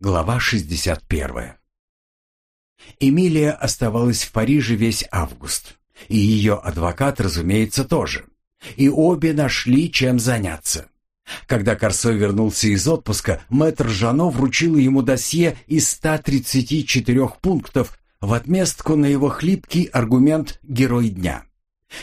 Глава 61. Эмилия оставалась в Париже весь август. И ее адвокат, разумеется, тоже. И обе нашли, чем заняться. Когда Корсо вернулся из отпуска, мэтр Жано вручил ему досье из 134 пунктов в отместку на его хлипкий аргумент «Герой дня».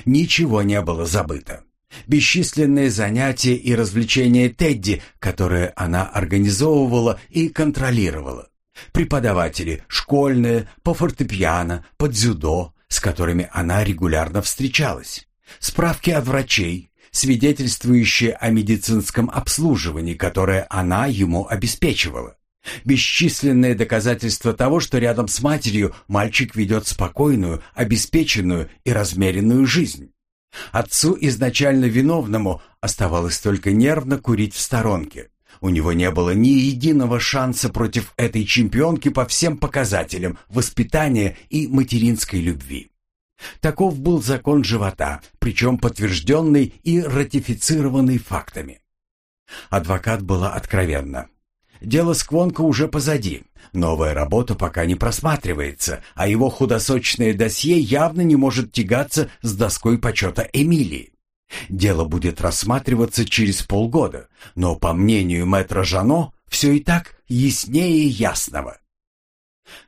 Ничего не было забыто бесчисленные занятия и развлечения Тедди, которые она организовывала и контролировала. Преподаватели, школьные, по фортепиано, по дзюдо, с которыми она регулярно встречалась. Справки от врачей, свидетельствующие о медицинском обслуживании, которое она ему обеспечивала. Бесчисленные доказательства того, что рядом с матерью мальчик ведет спокойную, обеспеченную и размеренную жизнь. Отцу, изначально виновному, оставалось только нервно курить в сторонке. У него не было ни единого шанса против этой чемпионки по всем показателям воспитания и материнской любви. Таков был закон живота, причем подтвержденный и ратифицированный фактами. Адвокат была откровенна. Дело Сквонка уже позади. Новая работа пока не просматривается, а его худосочное досье явно не может тягаться с доской почета Эмилии. Дело будет рассматриваться через полгода, но, по мнению мэтра Жано, все и так яснее ясного.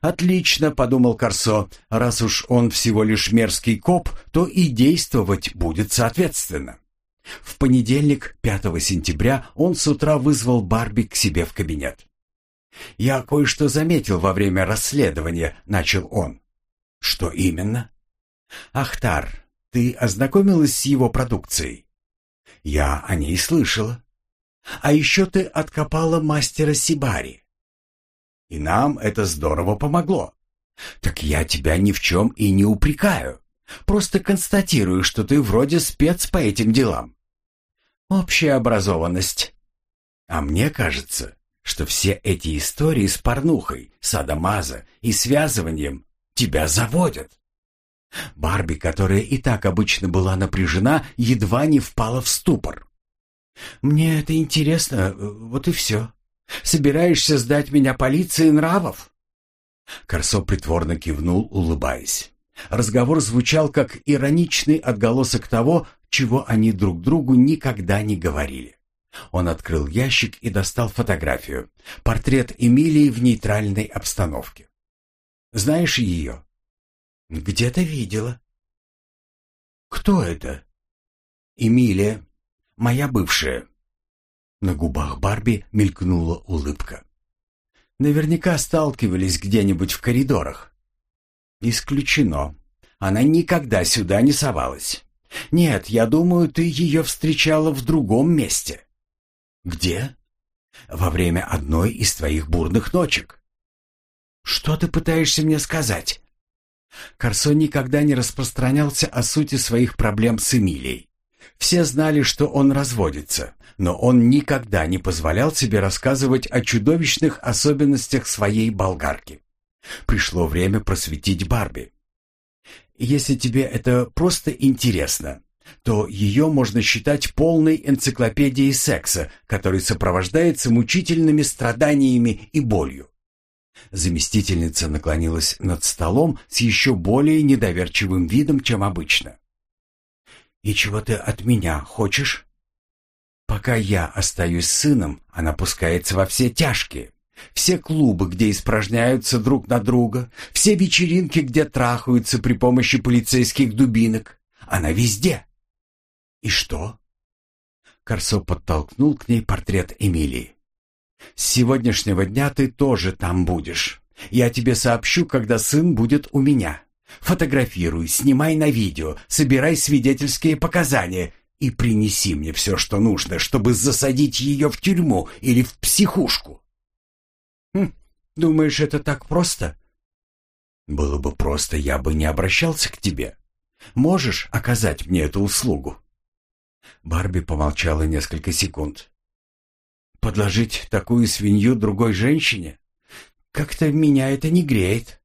«Отлично», — подумал Корсо, — «раз уж он всего лишь мерзкий коп, то и действовать будет соответственно». В понедельник, 5 сентября, он с утра вызвал Барби к себе в кабинет. «Я кое-что заметил во время расследования», — начал он. «Что именно?» «Ахтар, ты ознакомилась с его продукцией?» «Я о ней слышала». «А еще ты откопала мастера Сибари». «И нам это здорово помогло». «Так я тебя ни в чем и не упрекаю. Просто констатирую, что ты вроде спец по этим делам. Общая образованность. А мне кажется, что все эти истории с порнухой, садомаза и связыванием тебя заводят. Барби, которая и так обычно была напряжена, едва не впала в ступор. «Мне это интересно, вот и все. Собираешься сдать меня полиции нравов?» Корсо притворно кивнул, улыбаясь. Разговор звучал как ироничный отголосок того, чего они друг другу никогда не говорили. Он открыл ящик и достал фотографию. Портрет Эмилии в нейтральной обстановке. «Знаешь ее?» «Где-то видела». «Кто это?» «Эмилия, моя бывшая». На губах Барби мелькнула улыбка. «Наверняка сталкивались где-нибудь в коридорах». «Исключено. Она никогда сюда не совалась». «Нет, я думаю, ты ее встречала в другом месте». «Где?» «Во время одной из твоих бурных ночек». «Что ты пытаешься мне сказать?» Корсо никогда не распространялся о сути своих проблем с Эмилией. Все знали, что он разводится, но он никогда не позволял себе рассказывать о чудовищных особенностях своей болгарки. Пришло время просветить Барби. Если тебе это просто интересно, то ее можно считать полной энциклопедией секса, который сопровождается мучительными страданиями и болью. Заместительница наклонилась над столом с еще более недоверчивым видом, чем обычно. «И чего ты от меня хочешь?» «Пока я остаюсь сыном, она пускается во все тяжкие. Все клубы, где испражняются друг на друга, все вечеринки, где трахаются при помощи полицейских дубинок. Она везде. И что? Корсо подтолкнул к ней портрет Эмилии. С сегодняшнего дня ты тоже там будешь. Я тебе сообщу, когда сын будет у меня. Фотографируй, снимай на видео, собирай свидетельские показания и принеси мне все, что нужно, чтобы засадить ее в тюрьму или в психушку. Хм, думаешь, это так просто? Было бы просто, я бы не обращался к тебе. Можешь оказать мне эту услугу? Барби помолчала несколько секунд. Подложить такую свинью другой женщине? Как-то меня это не греет.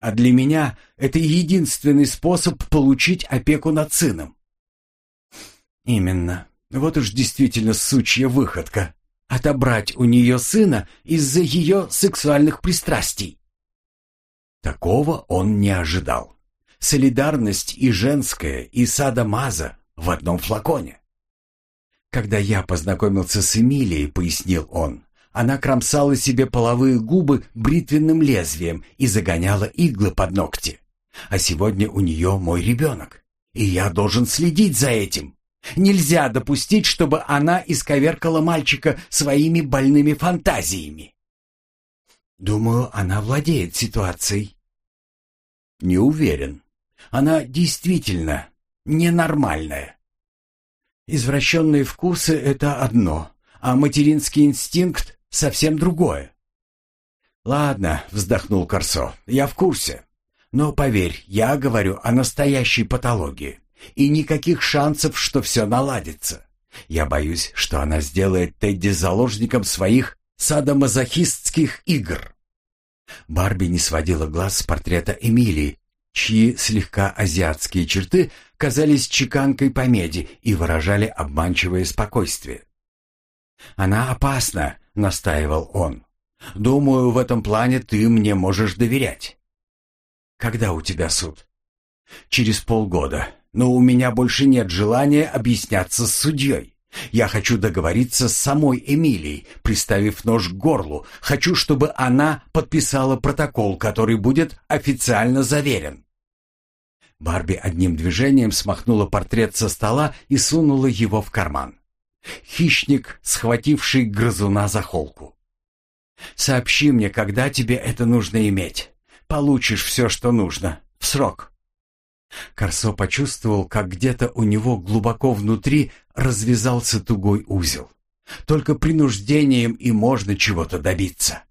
А для меня это единственный способ получить опеку над сыном. Именно. Вот уж действительно сучья выходка. Отобрать у нее сына из-за ее сексуальных пристрастий. Такого он не ожидал. Солидарность и женская, и садомаза в одном флаконе. Когда я познакомился с Эмилией, пояснил он, она кромсала себе половые губы бритвенным лезвием и загоняла иглы под ногти. А сегодня у нее мой ребенок, и я должен следить за этим. Нельзя допустить, чтобы она исковеркала мальчика своими больными фантазиями. Думаю, она владеет ситуацией. Не уверен. Она действительно ненормальная. Извращенные вкусы — это одно, а материнский инстинкт — совсем другое. «Ладно», — вздохнул Корсо, — «я в курсе. Но поверь, я говорю о настоящей патологии. И никаких шансов, что все наладится. Я боюсь, что она сделает Тедди заложником своих садомазохистских игр. Барби не сводила глаз с портрета Эмилии, чьи слегка азиатские черты казались чеканкой по меди и выражали обманчивое спокойствие. «Она опасна», — настаивал он. «Думаю, в этом плане ты мне можешь доверять». «Когда у тебя суд?» «Через полгода но у меня больше нет желания объясняться с судьей. Я хочу договориться с самой Эмилией, приставив нож к горлу. Хочу, чтобы она подписала протокол, который будет официально заверен. Барби одним движением смахнула портрет со стола и сунула его в карман. Хищник, схвативший грызуна за холку. «Сообщи мне, когда тебе это нужно иметь. Получишь все, что нужно. В срок». Корсо почувствовал, как где-то у него глубоко внутри развязался тугой узел. Только принуждением и можно чего-то добиться.